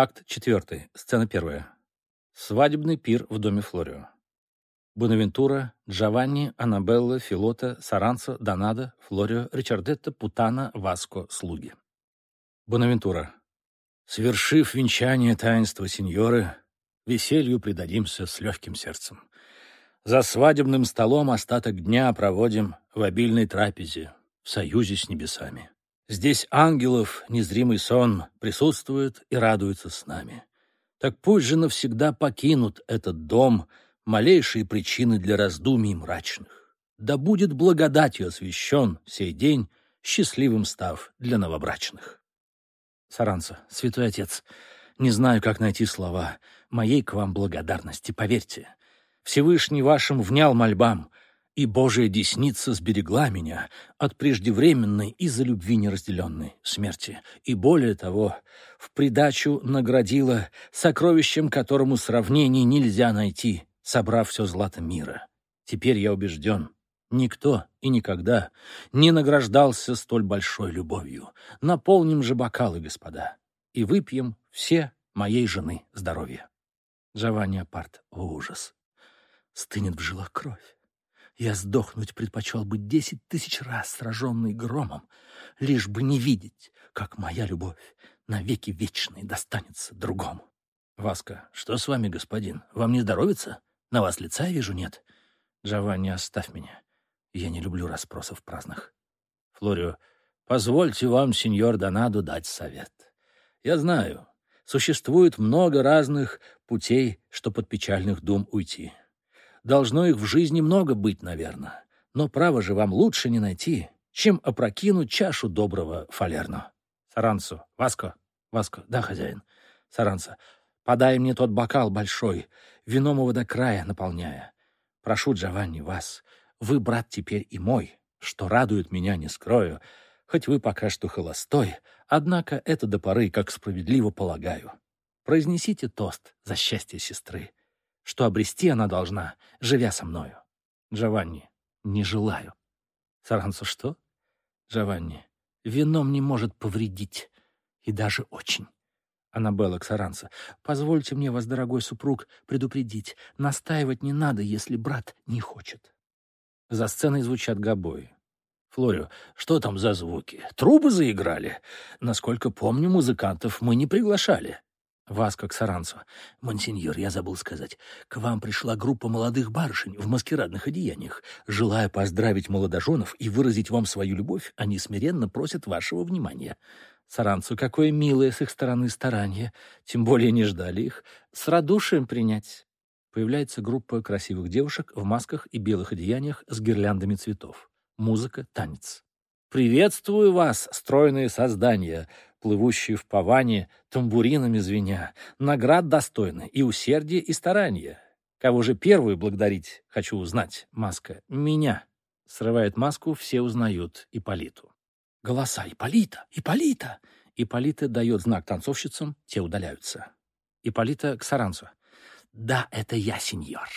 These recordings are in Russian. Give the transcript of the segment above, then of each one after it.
Акт 4. Сцена 1. Свадебный пир в доме Флорио. Бонавентура, Джованни, Аннабелла, Филота, Саранцо, Донадо, Флорио, Ричардетто, Путана, Васко, слуги. Бонавентура. Свершив венчание таинства сеньоры, веселью предадимся с легким сердцем. За свадебным столом остаток дня проводим в обильной трапезе, в союзе с небесами. Здесь ангелов незримый сон присутствует и радуется с нами. Так пусть же навсегда покинут этот дом малейшие причины для раздумий мрачных. Да будет благодатью освящен сей день, счастливым став для новобрачных. Саранца, святой отец, не знаю, как найти слова моей к вам благодарности, поверьте. Всевышний вашим внял мольбам, и Божия десница сберегла меня от преждевременной из-за любви неразделенной смерти, и более того, в придачу наградила сокровищем, которому сравнений нельзя найти, собрав все злато мира. Теперь я убежден, никто и никогда не награждался столь большой любовью. Наполним же бокалы, господа, и выпьем все моей жены здоровье. Джованни Апарт, ужас! Стынет в жилах кровь. Я сдохнуть предпочел бы десять тысяч раз, сраженный громом, лишь бы не видеть, как моя любовь навеки вечной достанется другому. Васка, что с вами, господин? Вам не здоровится? На вас лица я вижу нет. Джованни, оставь меня. Я не люблю расспросов праздных. Флорио, позвольте вам, сеньор Донадо, дать совет. Я знаю, существует много разных путей, чтобы от печальных дум уйти. Должно их в жизни много быть, наверное. Но право же вам лучше не найти, чем опрокинуть чашу доброго фалерно. Саранцу, Васко, Васко, да, хозяин. Саранца, подай мне тот бокал большой, вином его до края наполняя. Прошу, Джованни, вас, вы, брат, теперь и мой, что радует меня, не скрою, хоть вы пока что холостой, однако это до поры, как справедливо полагаю. Произнесите тост за счастье сестры что обрести она должна, живя со мною. Джованни, не желаю. Саранцо, что? Джованни, вином не может повредить, и даже очень. Аннабелла Ксаранца, позвольте мне вас, дорогой супруг, предупредить. Настаивать не надо, если брат не хочет. За сценой звучат гобои. Флорио, что там за звуки? Трубы заиграли? Насколько помню, музыкантов мы не приглашали. Васко Ксаранцо. «Монсеньор, я забыл сказать, к вам пришла группа молодых барышень в маскирадных одеяниях. Желая поздравить молодоженов и выразить вам свою любовь, они смиренно просят вашего внимания». Саранцу, какое милое с их стороны старание, тем более не ждали их, с радушием принять. Появляется группа красивых девушек в масках и белых одеяниях с гирляндами цветов. Музыка, танец. «Приветствую вас, стройные создания!» Плывущие в паване, тамбуринами звеня, наград достойны и усердие, и старание. Кого же первую благодарить, хочу узнать, маска, меня. Срывает маску, все узнают Иполиту. Голоса «Иполита! Иполита!» Иполита дает знак танцовщицам, те удаляются. Иполита к Саранцу. «Да, это я, сеньор.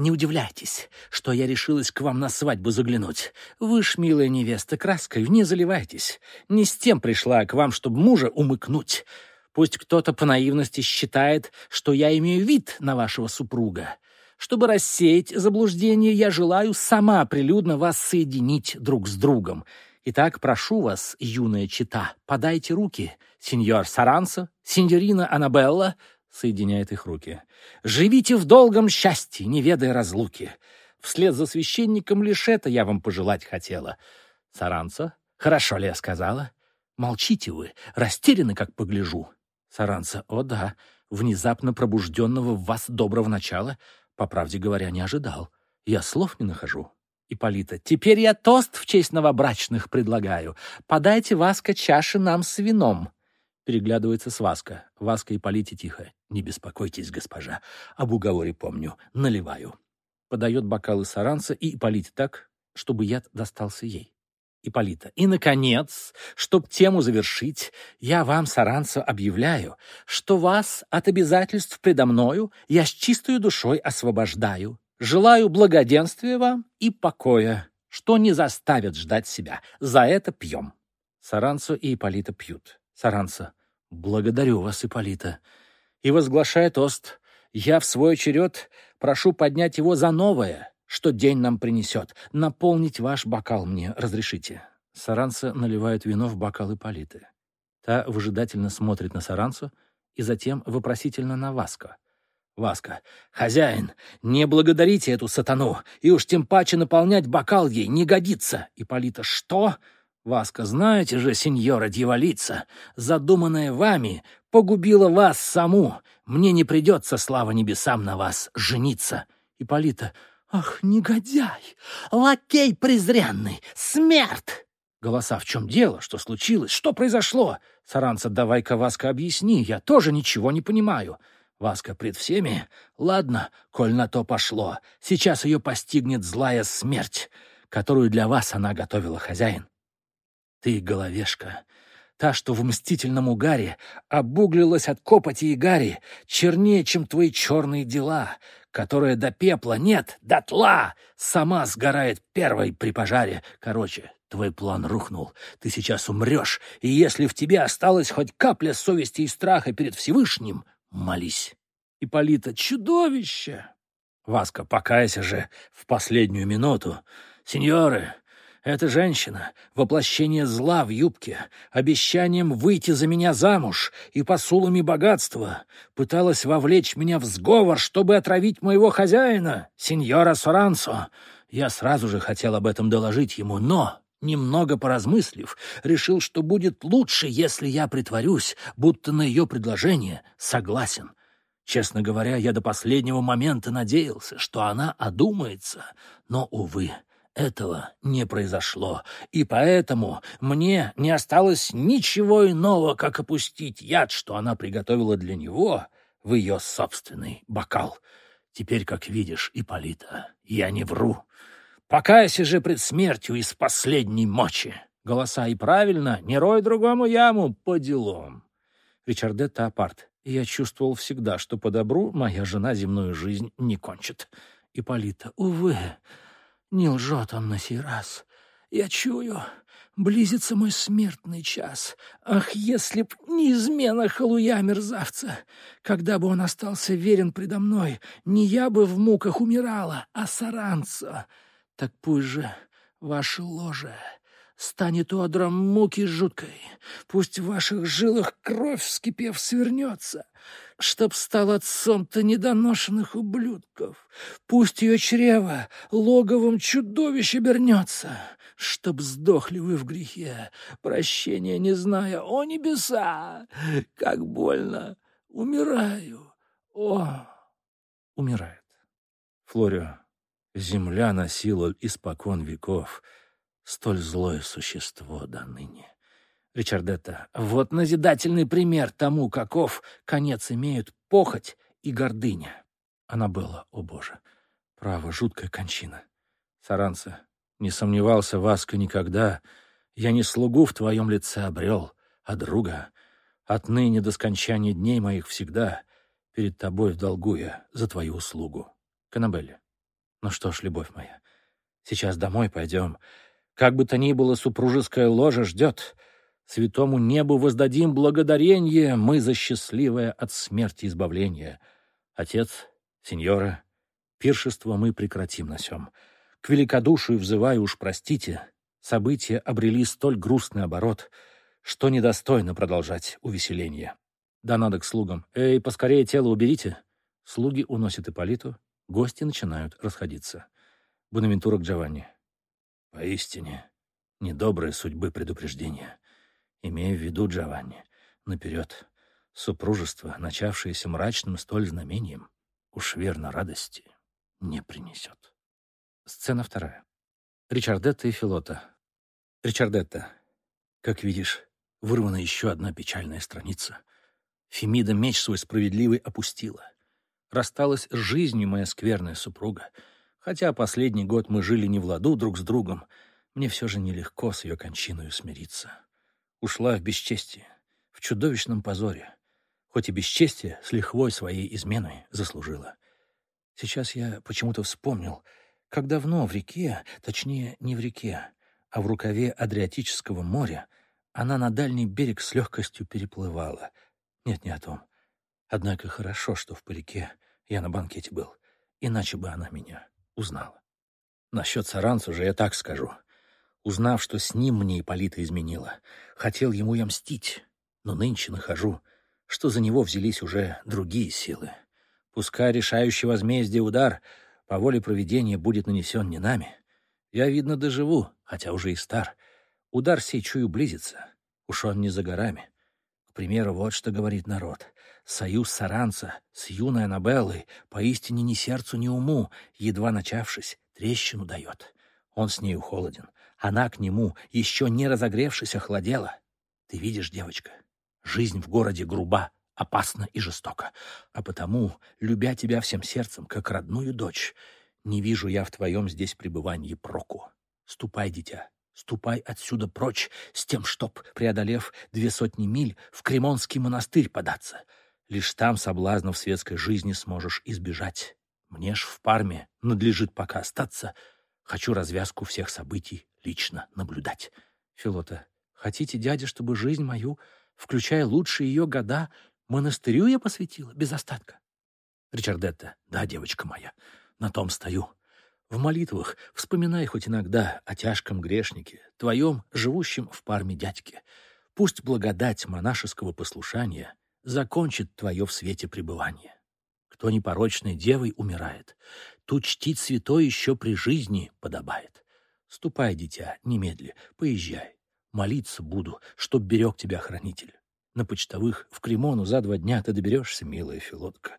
Не удивляйтесь, что я решилась к вам на свадьбу заглянуть. Вы ж, милая невеста, краской не заливайтесь. Не с тем пришла к вам, чтобы мужа умыкнуть. Пусть кто-то по наивности считает, что я имею вид на вашего супруга. Чтобы рассеять заблуждение, я желаю сама прилюдно вас соединить друг с другом. Итак, прошу вас, юная чита, подайте руки. Сеньор Саранса, сеньорина Аннабелла, соединяет их руки. «Живите в долгом счастье, не ведая разлуки. Вслед за священником лишь это я вам пожелать хотела. Саранца, хорошо ли я сказала? Молчите вы, растеряны, как погляжу». Саранца, о да, внезапно пробужденного в вас доброго начала, по правде говоря, не ожидал. Я слов не нахожу. Ипполита, теперь я тост в честь новобрачных предлагаю. Подайте, Васка, чаши нам с вином. Переглядывается с Васка. Васка и Полите тихо. «Не беспокойтесь, госпожа. Об уговоре помню. Наливаю». Подает бокалы Саранца и Ипполите так, чтобы яд достался ей. Ипполита. И, наконец, чтоб тему завершить, я вам, Саранца, объявляю, что вас от обязательств предо мною я с чистой душой освобождаю. Желаю благоденствия вам и покоя, что не заставят ждать себя. За это пьем. Саранцо и Ипполита пьют. Саранца. Благодарю вас, Ипполита. И возглашая тост, я в свой черед прошу поднять его за новое, что день нам принесет. Наполнить ваш бокал мне разрешите. Саранца наливает вино в бокал Ипполиты. Та выжидательно смотрит на Саранцу и затем вопросительно на Васко. Васка. «Хозяин, не благодарите эту сатану, и уж тем паче наполнять бокал ей не годится!» Ипполита. «Что?» Васка. «Знаете же, сеньора дьяволица, задуманное вами погубило вас саму. Мне не придется, слава небесам, на вас жениться». Ипполита. «Ах, негодяй! Лакей презренный! Смерть!» Голоса, в чем дело? Что случилось? Что произошло? Саранца, давай-ка, Васка, объясни. Я тоже ничего не понимаю. Васка пред всеми? Ладно, коль на то пошло. Сейчас ее постигнет злая смерть, которую для вас она готовила хозяин. Ты, головешка, та, что в мстительном угаре обуглилась от копоти и гари, чернее, чем твои черные дела, которая до пепла, нет, до тла, сама сгорает первой при пожаре. Короче, твой план рухнул. Ты сейчас умрешь, и если в тебе осталась хоть капля совести и страха перед Всевышним, молись. Ипполита, чудовище! Васка, покайся же в последнюю минуту. Сеньоры, эта женщина — воплощение зла в юбке, обещанием выйти за меня замуж и посулами богатства. Пыталась вовлечь меня в сговор, чтобы отравить моего хозяина, сеньора Сорансо. Я сразу же хотел об этом доложить ему, но Немного поразмыслив, решил, что будет лучше, если я притворюсь, будто на ее предложение согласен. Честно говоря, я до последнего момента надеялся, что она одумается, но, увы, этого не произошло, и поэтому мне не осталось ничего иного, как опустить яд, что она приготовила для него, в ее собственный бокал. Теперь, как видишь, Ипполита, я не вру. Покайся же пред смертью из последней мочи. Голоса и правильно, не рой другому яму по делам. Ричардетта Апарт. Я чувствовал всегда, что по добру моя жена земную жизнь не кончит. Ипполита. Увы, не лжет он на сей раз. Я чую, близится мой смертный час. Ах, если б не измена халуя мерзавца! Когда бы он остался верен предо мной, не я бы в муках умирала, а Саранцо. Так пусть же ваше ложе станет одром муки жуткой. Пусть в ваших жилах кровь, вскипев, свернется, чтоб стал отцом-то недоношенных ублюдков. Пусть ее чрево логовом чудовищ обернется, чтоб сдохли вы в грехе, прощения не зная. О, небеса! Как больно! Умираю! О! Умирает. Флорио Земля носила испокон веков столь злое существо до ныне. Ричардетта, вот назидательный пример тому, каков конец имеют похоть и гордыня. Она была, о боже, право, жуткая кончина. Саранца, не сомневался Васко никогда. Я не слугу в твоем лице обрел, а друга. Отныне до скончания дней моих всегда перед тобой в долгу я за твою услугу. Канабелли. Ну что ж, любовь моя, сейчас домой пойдем. Как бы то ни было, супружеская ложа ждет. Святому небу воздадим благодарение мы за счастливое от смерти избавление. Отец, сеньора, пиршество мы прекратим на сём. К великодушию взываю уж простите, события обрели столь грустный оборот, что недостойно продолжать увеселение. Да надо к слугам. Эй, поскорее тело уберите. Слуги уносят Ипполиту, Гости начинают расходиться. Бонавентура к Джованни. Поистине, недобрые судьбы предупреждения. Имея в виду Джованни, наперед, супружество, начавшееся мрачным столь знамением, уж верно радости не принесет. Сцена вторая. Ричардетта и Филота. Ричардетта. Как видишь, вырвана еще одна печальная страница. Фемида меч свой справедливый опустила рассталась с жизнью моя скверная супруга. Хотя последний год мы жили не в ладу друг с другом, мне все же нелегко с ее кончиной смириться. Ушла в бесчестие, в чудовищном позоре. Хоть и бесчестие с лихвой своей изменой заслужила. Сейчас я почему-то вспомнил, как давно в реке, точнее, не в реке, а в рукаве Адриатического моря, Она на дальний берег с легкостью переплывала. Нет, не о том. Однако хорошо, что в парике я на банкете был, иначе бы она меня узнала. Насчет Саранцу же я так скажу. Узнав, что с ним мне Ипполита изменила, хотел ему я мстить, но нынче нахожу, что за него взялись уже другие силы. Пускай решающий возмездие удар по воле проведения будет нанесен не нами. Я, видно, доживу, хотя уже и стар. Удар сей чую близится. Уж он не за горами. К примеру, вот что говорит народ. Союз Саранца с юной Аннабеллой поистине ни сердцу, ни уму, едва начавшись, трещину дает. Он с нею холоден. Она к нему, еще не разогревшись, охладела. Ты видишь, девочка, жизнь в городе груба, опасна и жестока. А потому, любя тебя всем сердцем, как родную дочь, не вижу я в твоем здесь пребывании проку. Ступай, дитя, ступай отсюда прочь, с тем, чтоб, преодолев две сотни миль, в Кремонский монастырь податься. Лишь там соблазнов светской жизни сможешь избежать. Мне ж в Парме надлежит пока остаться. Хочу развязку всех событий лично наблюдать. Филота, хотите, дядя, чтобы жизнь мою, включая лучшие ее года, монастырю я посвятила без остатка? Ричардетта, да, девочка моя, на том стою. В молитвах вспоминай хоть иногда о тяжком грешнике, твоем, живущем в парме дядьке. Пусть благодать монашеского послушания закончит твое в свете пребывание. Кто непорочной девой умирает, тут чтить святой еще при жизни подобает. Ступай, дитя, немедли, поезжай. Молиться буду, чтоб берег тебя хранитель. На почтовых в Кремону за два дня ты доберешься, милая Филотка.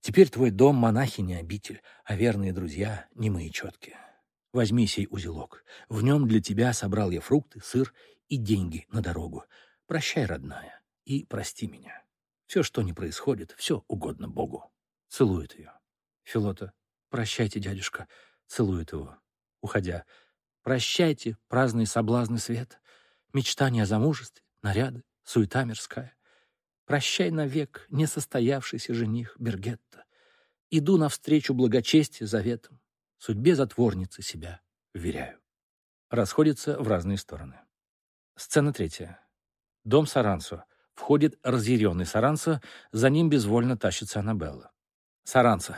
Теперь твой дом монахи не обитель, а верные друзья не мои четкие. Возьми сей узелок. В нем для тебя собрал я фрукты, сыр и деньги на дорогу. Прощай, родная, и прости меня. Все, что не происходит, все угодно Богу. Целует ее. Филота, прощайте, дядюшка, целует его, уходя. Прощайте, праздный соблазны свет, мечтания о замужестве, наряды, суета мирская. Прощай навек, несостоявшийся жених Бергетта. Иду навстречу благочестию заветом, судьбе затворницы себя вверяю. Расходятся в разные стороны. Сцена третья. Дом Саранцо. Входит разъяренный Саранцо, за ним безвольно тащится Аннабелла. Саранцо.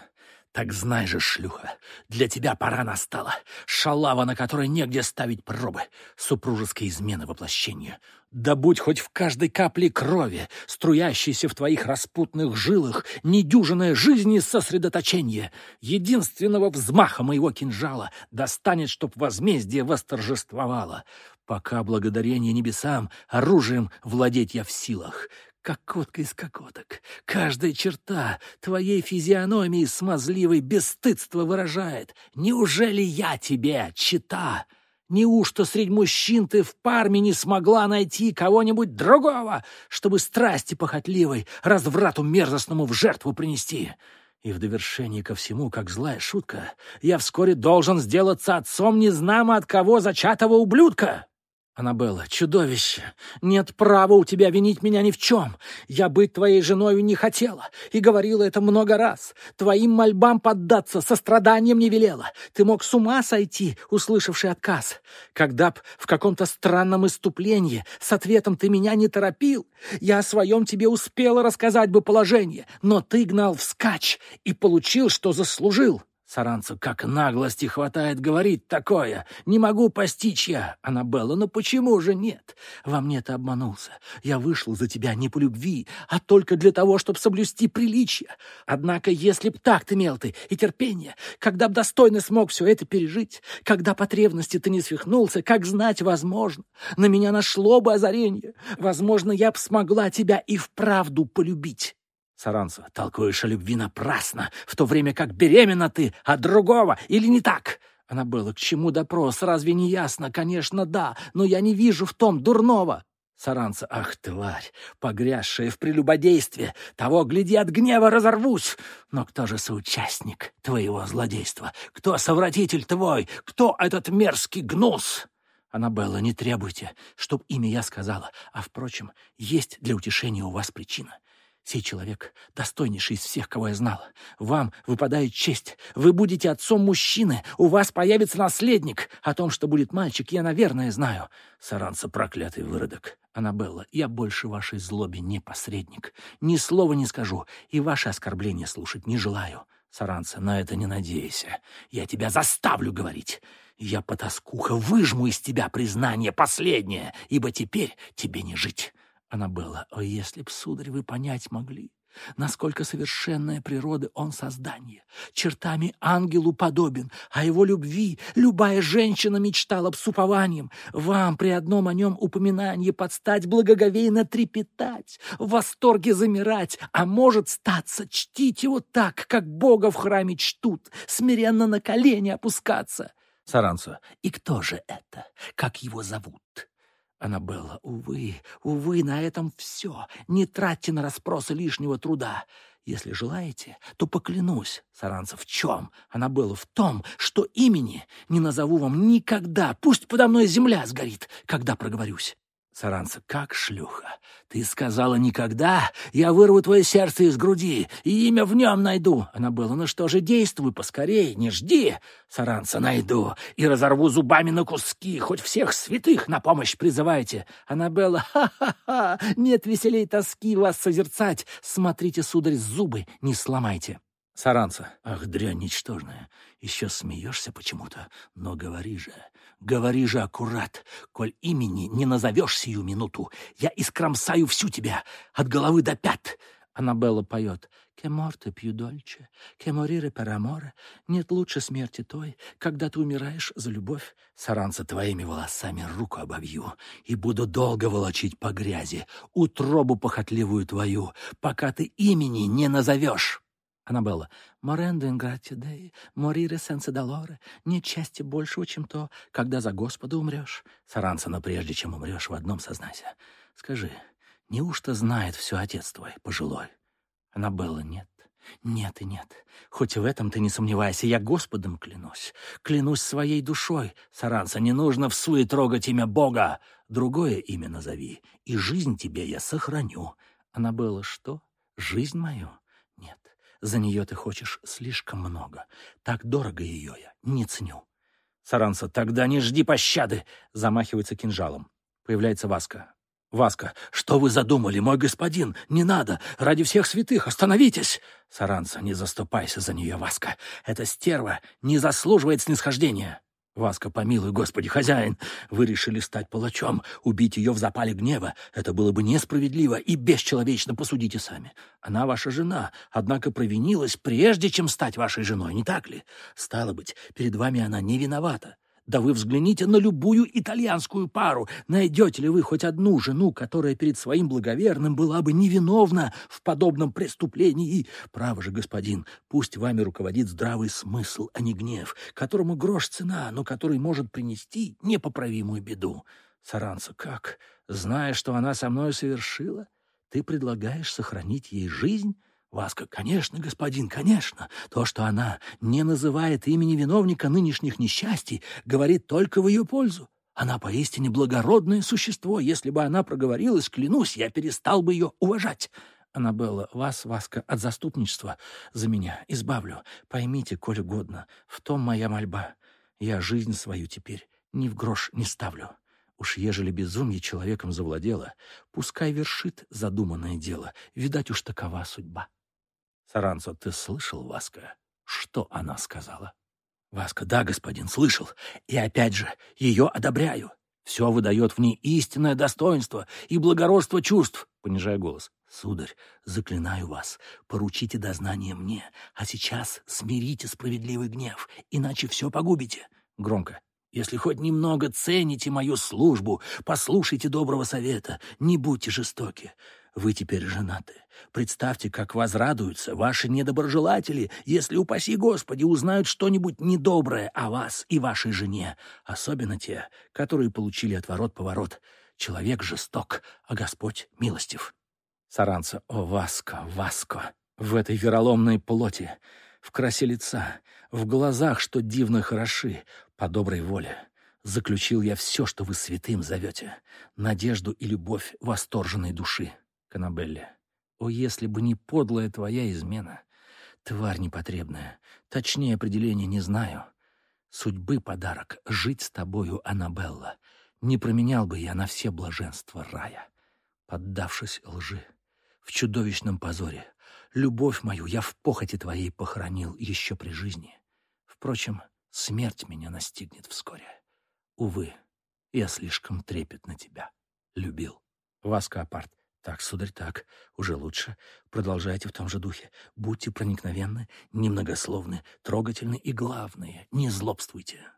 Так знай же, шлюха, для тебя пора настала. Шалава, на которой негде ставить пробы. Супружеской измены воплощения. Да будь хоть в каждой капле крови, струящейся в твоих распутных жилах, недюжинное жизни сосредоточение. Единственного взмаха моего кинжала достанет, чтоб возмездие восторжествовало. Пока благодарение небесам оружием владеть я в силах кокотка из кокоток. Каждая черта твоей физиономии смазливой бесстыдство выражает. Неужели я тебе, чита? Неужто среди мужчин ты в парме не смогла найти кого-нибудь другого, чтобы страсти похотливой, разврату мерзостному в жертву принести? И в довершении ко всему, как злая шутка, я вскоре должен сделаться отцом незнамо от кого зачатого ублюдка. «Аннабелла, чудовище! Нет права у тебя винить меня ни в чем. Я быть твоей женой не хотела и говорила это много раз. Твоим мольбам поддаться состраданием не велела. Ты мог с ума сойти, услышавший отказ. Когда б в каком-то странном иступлении с ответом ты меня не торопил, я о своем тебе успела рассказать бы положение, но ты гнал вскачь и получил, что заслужил». Саранцу как наглости хватает говорить такое. Не могу постичь я, Аннабелла, но почему же нет? Во мне ты обманулся. Я вышел за тебя не по любви, а только для того, чтобы соблюсти приличие. Однако, если б так имел ты и терпение, когда б достойно смог все это пережить, когда потребности ты не свихнулся, как знать возможно, на меня нашло бы озарение. Возможно, я б смогла тебя и вправду полюбить. Саранцева, толкуешь о любви напрасно, в то время как беременна ты от другого, или не так? Она была, к чему допрос, разве не ясно? Конечно, да, но я не вижу в том дурного. Саранца, ах, тварь, погрязшая в прелюбодействе, того, гляди, от гнева разорвусь. Но кто же соучастник твоего злодейства? Кто совратитель твой? Кто этот мерзкий гнус? Аннабелла, не требуйте, чтоб имя я сказала, а, впрочем, есть для утешения у вас причина. Сей человек — достойнейший из всех, кого я знал. Вам выпадает честь. Вы будете отцом мужчины. У вас появится наследник. О том, что будет мальчик, я, наверное, знаю. Саранца проклятый выродок. Аннабелла, я больше вашей злобе не посредник. Ни слова не скажу, и ваши оскорбления слушать не желаю. Саранца, на это не надейся. Я тебя заставлю говорить. Я, потаскуха, выжму из тебя признание последнее, ибо теперь тебе не жить. Аннабелла, о, если б, сударь, вы понять могли, насколько совершенная природа он создание, чертами ангелу подобен, а его любви любая женщина мечтала б с упованием, вам при одном о нем упоминании подстать благоговейно трепетать, в восторге замирать, а может статься чтить его так, как Бога в храме чтут, смиренно на колени опускаться. Саранцо, и кто же это? Как его зовут? Аннабелла, увы, увы, на этом все. Не тратьте на расспросы лишнего труда. Если желаете, то поклянусь, Саранцев, в чем? Аннабелла, в том, что имени не назову вам никогда. Пусть подо мной земля сгорит, когда проговорюсь. Саранца, как шлюха. Ты сказала никогда, я вырву твое сердце из груди, и имя в нем найду. Она была, ну что же, действуй поскорей, не жди. Саранца, найду и разорву зубами на куски, хоть всех святых на помощь призывайте. Аннабелла, ха-ха-ха, нет веселей тоски вас созерцать. Смотрите, сударь, зубы не сломайте. Саранца, ах, дрянь ничтожная, еще смеешься почему-то, но говори же, говори же аккурат, коль имени не назовешь сию минуту, я искромсаю всю тебя от головы до пят. Аннабелла поет «Ке морте пью дольче, ке морире amore». Нет лучше смерти той, когда ты умираешь за любовь. Саранца твоими волосами руку обовью и буду долго волочить по грязи, утробу похотливую твою, пока ты имени не назовешь. Аннабелла. «Морендо инграти дей, морире сенсе долоре». Нет счастья большего, чем то, когда за Господа умрешь. Саранца, но прежде чем умрешь, в одном сознайся. Скажи, неужто знает все отец твой, пожилой? Аннабелла, нет. Нет и нет. Хоть в этом ты не сомневайся, я Господом клянусь. Клянусь своей душой. Саранца, не нужно в суе трогать имя Бога. Другое имя назови, и жизнь тебе я сохраню. Аннабелла, что? Жизнь мою? За нее ты хочешь слишком много. Так дорого ее я не ценю. Саранса, тогда не жди пощады, замахивается кинжалом. Появляется Васка. Васка, что вы задумали, мой господин? Не надо! Ради всех святых остановитесь! Саранса, не заступайся за нее, Васка. Эта стерва не заслуживает снисхождения. Васка, помилуй, Господи, хозяин, вы решили стать палачом, убить ее в запале гнева. Это было бы несправедливо и бесчеловечно, посудите сами. Она ваша жена, однако провинилась, прежде чем стать вашей женой, не так ли? Стало быть, перед вами она не виновата. Да вы взгляните на любую итальянскую пару. Найдете ли вы хоть одну жену, которая перед своим благоверным была бы невиновна в подобном преступлении? Право же, господин, пусть вами руководит здравый смысл, а не гнев, которому грош цена, но который может принести непоправимую беду. Саранца, как? Зная, что она со мной совершила, ты предлагаешь сохранить ей жизнь? Васка, конечно, господин, конечно. То, что она не называет имени виновника нынешних несчастий, говорит только в ее пользу. Она поистине благородное существо. Если бы она проговорилась, клянусь, я перестал бы ее уважать. Аннабелла, вас, Васка, от заступничества за меня избавлю. Поймите, коль угодно, в том моя мольба. Я жизнь свою теперь ни в грош не ставлю. Уж ежели безумие человеком завладело, пускай вершит задуманное дело. Видать уж такова судьба. Саранцо, ты слышал, Васка, что она сказала? Васка, да, господин, слышал. И опять же, ее одобряю. Все выдает в ней истинное достоинство и благородство чувств, понижая голос. Сударь, заклинаю вас, поручите дознание мне, а сейчас смирите справедливый гнев, иначе все погубите. Громко. Если хоть немного цените мою службу, послушайте доброго совета, не будьте жестоки. Вы теперь женаты. Представьте, как возрадуются ваши недоброжелатели, если, упаси Господи, узнают что-нибудь недоброе о вас и вашей жене, особенно те, которые получили отворот-поворот. Человек жесток, а Господь милостив. Саранца, о, Васко, Васко, в этой вероломной плоти, в красе лица, в глазах, что дивно хороши, по доброй воле. Заключил я все, что вы святым зовете, надежду и любовь восторженной души. Канабелли. О, если бы не подлая твоя измена! Тварь непотребная, точнее определения не знаю. Судьбы подарок — жить с тобою, Аннабелла. Не променял бы я на все блаженства рая. Поддавшись лжи, в чудовищном позоре, любовь мою я в похоти твоей похоронил еще при жизни. Впрочем, смерть меня настигнет вскоре. Увы, я слишком трепетно тебя любил. Васка Апарт. Так, сударь, так, уже лучше. Продолжайте в том же духе. Будьте проникновенны, немногословны, трогательны и, главное, не злобствуйте.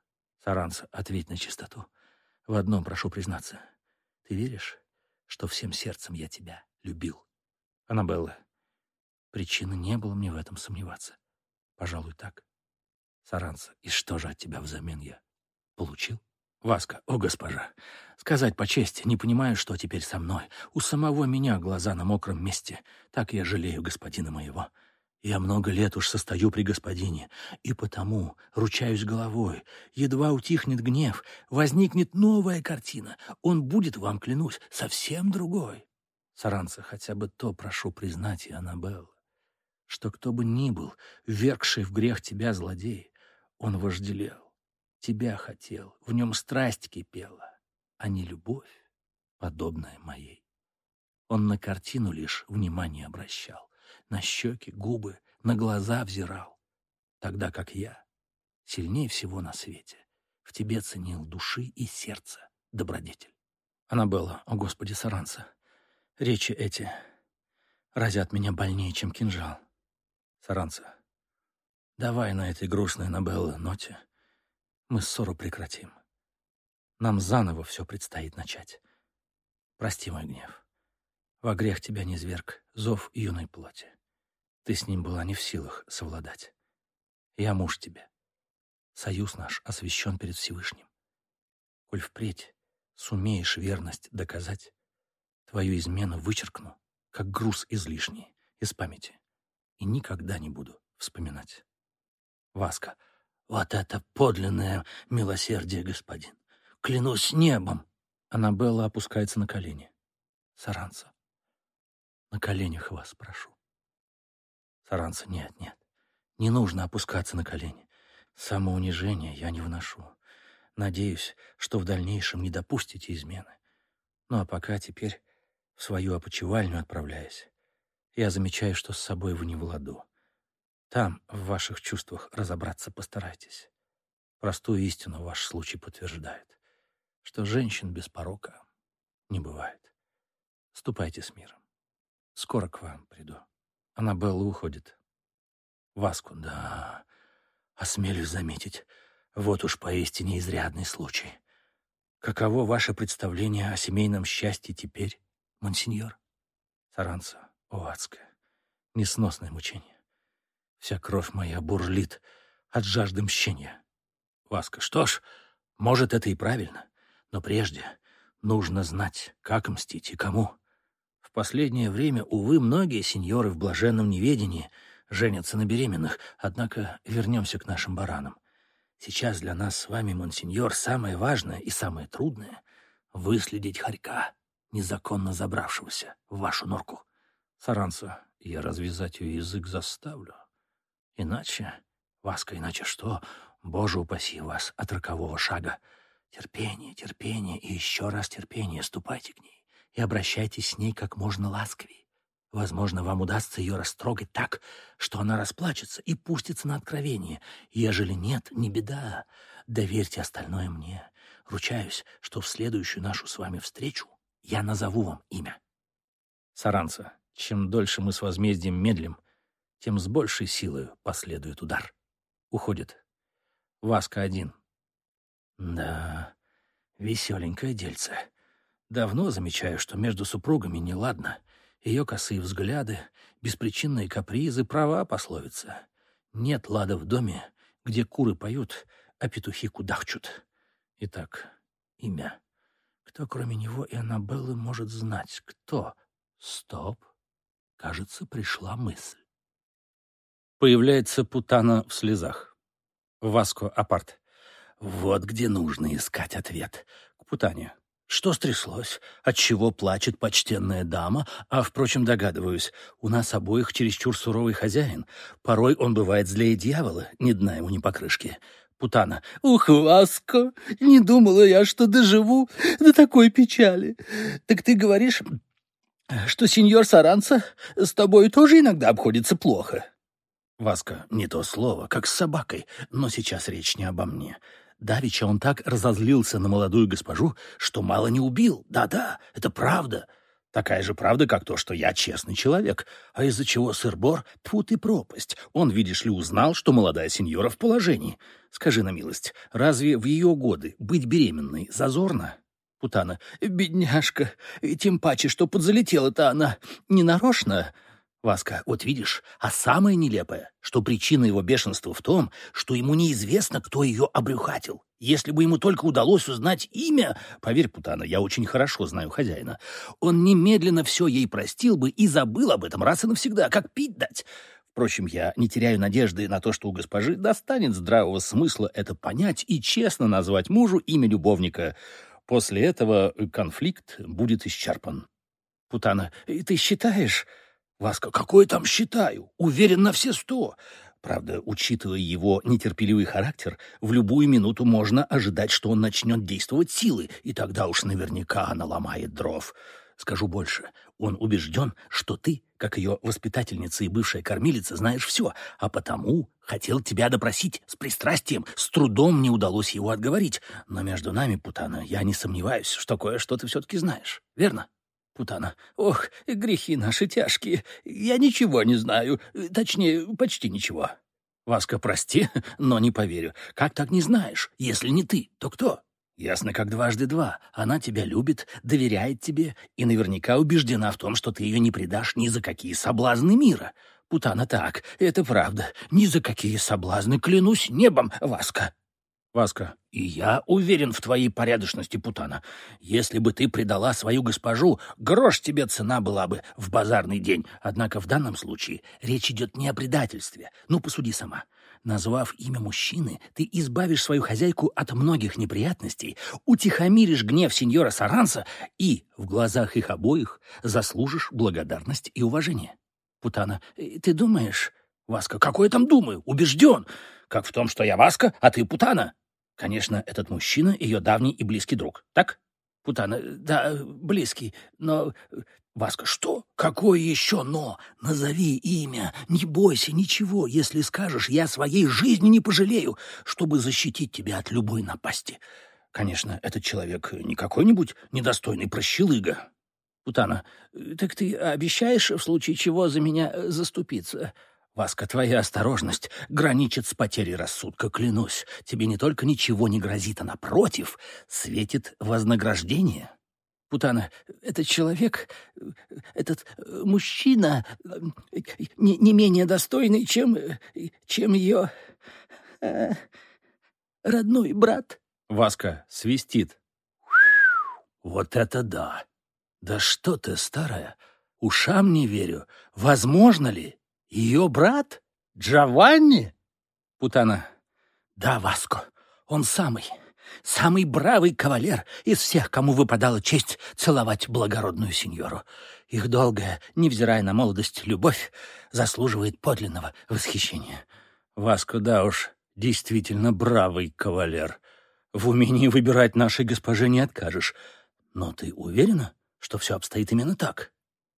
Саранца, ответь на чистоту. В одном прошу признаться. Ты веришь, что всем сердцем я тебя любил? Аннабелла. Причины не было мне в этом сомневаться. Пожалуй, так. Саранца, и что же от тебя взамен я получил? Васка, о госпожа, сказать по чести, не понимаю, что теперь со мной. У самого меня глаза на мокром месте. Так я жалею господина моего. Я много лет уж состою при господине, и потому ручаюсь головой. Едва утихнет гнев, возникнет новая картина. Он будет, вам клянусь, совсем другой. Саранца, хотя бы то прошу признать, и Аннабелла, что кто бы ни был, вергший в грех тебя, злодей, он вожделел тебя хотел, в нем страсть кипела, а не любовь, подобная моей. Он на картину лишь внимание обращал, на щеки, губы, на глаза взирал, тогда как я, сильнее всего на свете, в тебе ценил души и сердце добродетель. Аннабелла, о Господи, Саранца, речи эти разят меня больнее, чем кинжал. Саранца, давай на этой грустной Аннабеллы ноте мы ссору прекратим. Нам заново все предстоит начать. Прости мой гнев. Во грех тебя не зверг зов юной плоти. Ты с ним была не в силах совладать. Я муж тебе. Союз наш освящен перед Всевышним. Коль впредь сумеешь верность доказать, твою измену вычеркну, как груз излишний, из памяти, и никогда не буду вспоминать. Васка — вот это подлинное милосердие, господин. Клянусь небом. Аннабелла опускается на колени. Саранца, на коленях вас прошу. Саранца, нет, нет. Не нужно опускаться на колени. Самоунижение я не вношу. Надеюсь, что в дальнейшем не допустите измены. Ну а пока теперь в свою опочивальню отправляюсь, я замечаю, что с собой вы не в ладу. Там, в ваших чувствах, разобраться постарайтесь. Простую истину ваш случай подтверждает, что женщин без порока не бывает. Ступайте с миром. Скоро к вам приду. Аннабелла уходит. Васку, да, осмелюсь заметить, вот уж поистине изрядный случай. Каково ваше представление о семейном счастье теперь, монсеньор? Саранца, о, несносное мучение. Вся кровь моя бурлит от жажды мщения. Васка, что ж, может, это и правильно, но прежде нужно знать, как мстить и кому. В последнее время, увы, многие сеньоры в блаженном неведении женятся на беременных, однако вернемся к нашим баранам. Сейчас для нас с вами, монсеньор, самое важное и самое трудное — выследить хорька, незаконно забравшегося в вашу норку. Саранца, я развязать ее язык заставлю. Иначе, Васка, иначе что? Боже упаси вас от рокового шага. Терпение, терпение и еще раз терпение. Ступайте к ней и обращайтесь с ней как можно ласковее. Возможно, вам удастся ее растрогать так, что она расплачется и пустится на откровение. Ежели нет, не беда. Доверьте остальное мне. Ручаюсь, что в следующую нашу с вами встречу я назову вам имя. Саранца, чем дольше мы с возмездием медлим, тем с большей силой последует удар. Уходит. Васка один. Да, веселенькое дельце. Давно замечаю, что между супругами неладно. Ее косые взгляды, беспричинные капризы, права пословица. Нет лада в доме, где куры поют, а петухи кудахчут. Итак, имя. Кто, кроме него и Аннабеллы, может знать? Кто? Стоп. Кажется, пришла мысль. Появляется Путана в слезах. Васко Апарт. Вот где нужно искать ответ. К Путане. Что стряслось? Отчего плачет почтенная дама? А, впрочем, догадываюсь, у нас обоих чересчур суровый хозяин. Порой он бывает злее дьявола, ни дна ему, ни покрышки. Путана. «Ух, Васко, не думала я, что доживу до такой печали. Так ты говоришь, что сеньор Саранца с тобой тоже иногда обходится плохо?» Васка, не то слово, как с собакой, но сейчас речь не обо мне. Давича он так разозлился на молодую госпожу, что мало не убил. Да-да, это правда. Такая же правда, как то, что я честный человек. А из-за чего сыр-бор? Тьфу ты пропасть. Он, видишь ли, узнал, что молодая сеньора в положении. Скажи на милость, разве в ее годы быть беременной зазорно? Путана. Бедняжка. Тем паче, что подзалетела-то она ненарочно. Васка, вот видишь, а самое нелепое, что причина его бешенства в том, что ему неизвестно, кто ее обрюхатил. Если бы ему только удалось узнать имя, поверь, Путана, я очень хорошо знаю хозяина, он немедленно все ей простил бы и забыл об этом раз и навсегда, как пить дать. Впрочем, я не теряю надежды на то, что у госпожи достанет здравого смысла это понять и честно назвать мужу имя любовника. После этого конфликт будет исчерпан. Путана, ты считаешь... Васка, какой там считаю? Уверен на все сто. Правда, учитывая его нетерпеливый характер, в любую минуту можно ожидать, что он начнет действовать силой, и тогда уж наверняка она ломает дров. Скажу больше, он убежден, что ты, как ее воспитательница и бывшая кормилица, знаешь все, а потому хотел тебя допросить с пристрастием. С трудом мне удалось его отговорить. Но между нами, Путана, я не сомневаюсь, что кое-что ты все-таки знаешь. Верно? Путана. «Ох, грехи наши тяжкие. Я ничего не знаю. Точнее, почти ничего». Васка, прости, но не поверю. Как так не знаешь? Если не ты, то кто? Ясно, как дважды два. Она тебя любит, доверяет тебе и наверняка убеждена в том, что ты ее не предашь ни за какие соблазны мира. Путана так, это правда. Ни за какие соблазны, клянусь небом, Васка. Васка, и я уверен в твоей порядочности, Путана. Если бы ты предала свою госпожу, грош тебе цена была бы в базарный день. Однако в данном случае речь идет не о предательстве. Ну, посуди сама. Назвав имя мужчины, ты избавишь свою хозяйку от многих неприятностей, утихомиришь гнев сеньора Саранса и, в глазах их обоих, заслужишь благодарность и уважение. Путана, «Э, ты думаешь... Васка, какой я там думаю? Убежден. Как в том, что я Васка, а ты Путана. Конечно, этот мужчина — ее давний и близкий друг, так? Путана, да, близкий, но... Васка, что? Какое еще «но»? Назови имя. Не бойся ничего. Если скажешь, я своей жизни не пожалею, чтобы защитить тебя от любой напасти. Конечно, этот человек не какой-нибудь недостойный прощелыга. Путана, так ты обещаешь в случае чего за меня заступиться? Васка, твоя осторожность граничит с потерей рассудка, клянусь. Тебе не только ничего не грозит, а напротив, светит вознаграждение. Путана, этот человек, этот мужчина не, не менее достойный, чем, чем ее э, родной брат. Васка свистит. Вот это да! Да что ты, старая, ушам не верю. Возможно ли? Ее брат? Джованни? Путана. Да, Васко, он самый, самый бравый кавалер из всех, кому выпадала честь целовать благородную сеньору. Их долгая, невзирая на молодость, любовь заслуживает подлинного восхищения. Васко, да уж, действительно бравый кавалер. В умении выбирать нашей госпоже не откажешь. Но ты уверена, что все обстоит именно так?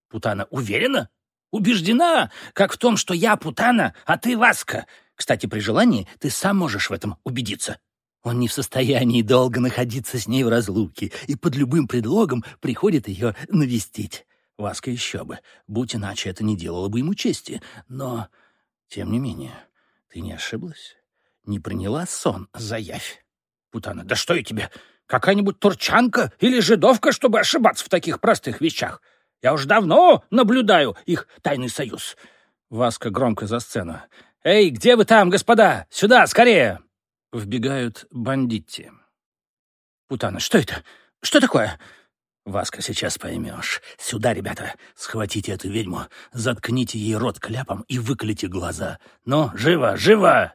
Путана, уверена? Убеждена, как в том, что я Путана, а ты Васка. Кстати, при желании ты сам можешь в этом убедиться. Он не в состоянии долго находиться с ней в разлуке и под любым предлогом приходит ее навестить. Васка еще бы. Будь иначе, это не делало бы ему чести. Но, тем не менее, ты не ошиблась? Не приняла сон за явь? Путана, да что я тебе? Какая-нибудь турчанка или жидовка, чтобы ошибаться в таких простых вещах? Я уж давно наблюдаю их тайный союз. Васка громко за сцену. «Эй, где вы там, господа? Сюда, скорее!» Вбегают бандитти. «Путана, что это? Что такое?» «Васка, сейчас поймешь. Сюда, ребята, схватите эту ведьму, заткните ей рот кляпом и выколите глаза. Ну, живо, живо!»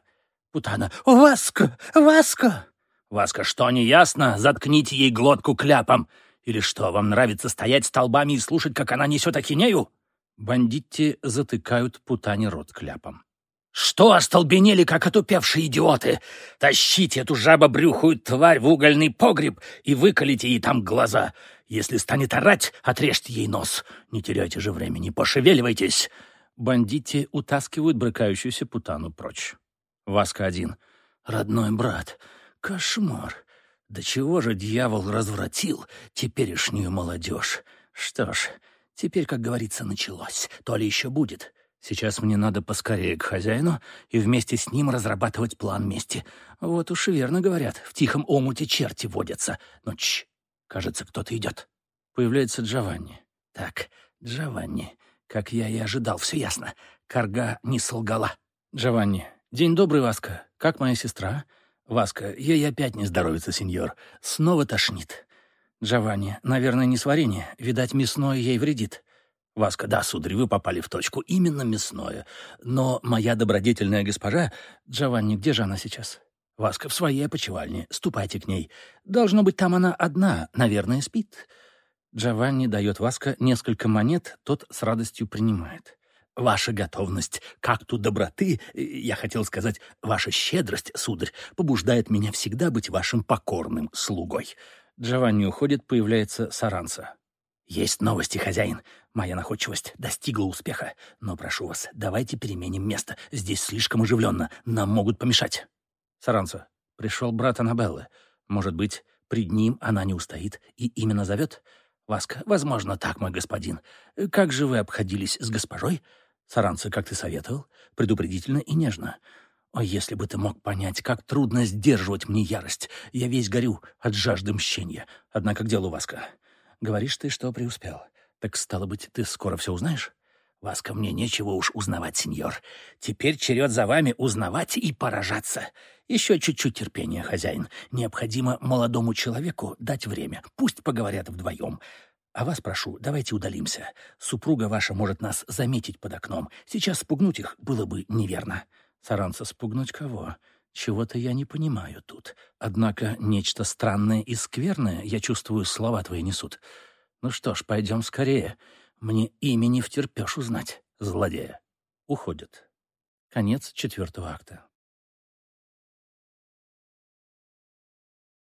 Путана. «Васка! Васка!» «Васка, что не ясно? Заткните ей глотку кляпом!» Или что, вам нравится стоять столбами и слушать, как она несет ахинею?» Бандитти затыкают путане рот кляпом. «Что остолбенели, как отупевшие идиоты? Тащите эту жабобрюхую тварь в угольный погреб и выколите ей там глаза. Если станет орать, отрежьте ей нос. Не теряйте же времени, пошевеливайтесь!» Бандитти утаскивают брыкающуюся путану прочь. Васка один. «Родной брат, кошмар! Да чего же дьявол развратил теперешнюю молодежь? Что ж, теперь, как говорится, началось. То ли еще будет. Сейчас мне надо поскорее к хозяину и вместе с ним разрабатывать план мести. Вот уж и верно говорят, в тихом омуте черти водятся. Но чш, кажется, кто-то идет. Появляется Джованни. Так, Джованни, как я и ожидал, все ясно. Карга не солгала. Джованни. День добрый, Васка. Как моя сестра? Васка, ей опять не здоровится, сеньор. Снова тошнит. Джованни. Наверное, не сварение. Видать, мясное ей вредит. Васка, да, сударь, вы попали в точку. Именно мясное. Но моя добродетельная госпожа... Джованни, где же она сейчас? Васка, в своей опочивальне. Ступайте к ней. Должно быть, там она одна. Наверное, спит. Джованни дает Васка несколько монет, тот с радостью принимает. Ваша готовность к акту доброты, я хотел сказать, ваша щедрость, сударь, побуждает меня всегда быть вашим покорным слугой. Джованни уходит, появляется Саранца. «Есть новости, хозяин. Моя находчивость достигла успеха. Но прошу вас, давайте переменим место. Здесь слишком оживленно. Нам могут помешать». Саранца, пришел брат Аннабеллы. Может быть, пред ним она не устоит и именно зовет? Васка, возможно, так, мой господин. Как же вы обходились с госпожой? Саранца, как ты советовал? Предупредительно и нежно. О, если бы ты мог понять, как трудно сдерживать мне ярость. Я весь горю от жажды мщения. Однако к делу, Васка. Говоришь ты, что преуспел. Так, стало быть, ты скоро все узнаешь? Васка, мне нечего уж узнавать, сеньор. Теперь черед за вами узнавать и поражаться. Еще чуть-чуть терпения, хозяин. Необходимо молодому человеку дать время. Пусть поговорят вдвоем. А вас прошу, давайте удалимся. Супруга ваша может нас заметить под окном. Сейчас спугнуть их было бы неверно. Саранца, спугнуть кого? Чего-то я не понимаю тут. Однако нечто странное и скверное, я чувствую, слова твои несут. Ну что ж, пойдем скорее. Мне имени втерпешь узнать, злодея. Уходит. Конец четвертого акта.